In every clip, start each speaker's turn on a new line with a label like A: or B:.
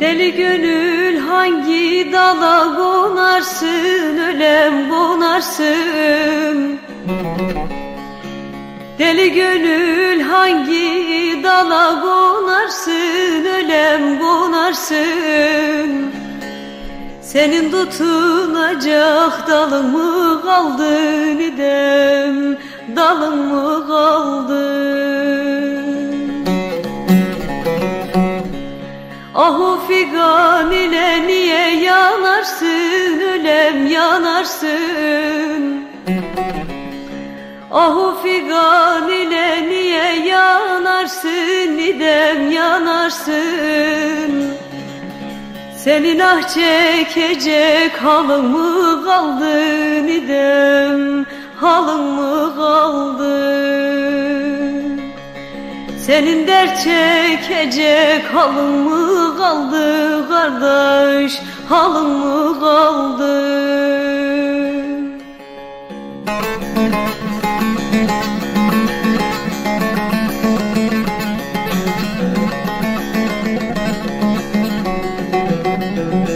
A: Deli gönül hangi dala konarsın ölem konarsın Deli gönül hangi dala konarsın ölem konarsın Senin tutunacak dalın mı kaldı nidem? Dalın mı kaldı? Ahu figan ile niye yanarsın? Ölem yanarsın. Ahu figan ile niye yanarsın? Nidem yanarsın Senin ah çekecek halın mı kaldı nidem? Halın mı kaldı? Senin dert çekecek halın mı kaldı kardeş? Halın mı kaldı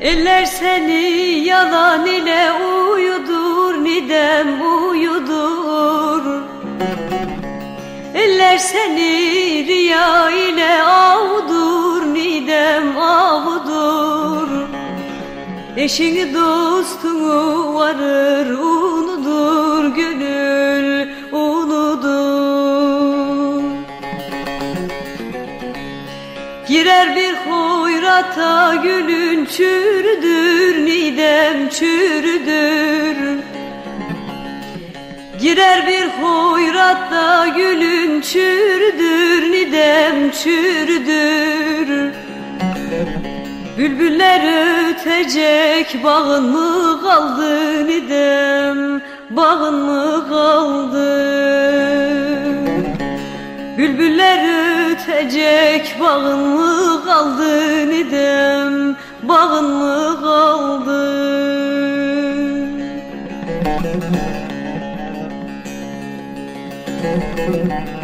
A: Eller seni yalan ile uyudur nidem uyudur. Eller seni riya ile Eşini dostunu varır unudur gönül unudur. Girer bir hoyrata gülün çürüdür nidem çürüdür. Girer bir hoyratta gülün çürüdür nidem çürüdür Bülbüller ötecek bağın mı kaldı nidem? Bağın mı kaldı? Bülbüller ötecek bağın mı kaldı nidem? Bağın mı kaldı?
B: you.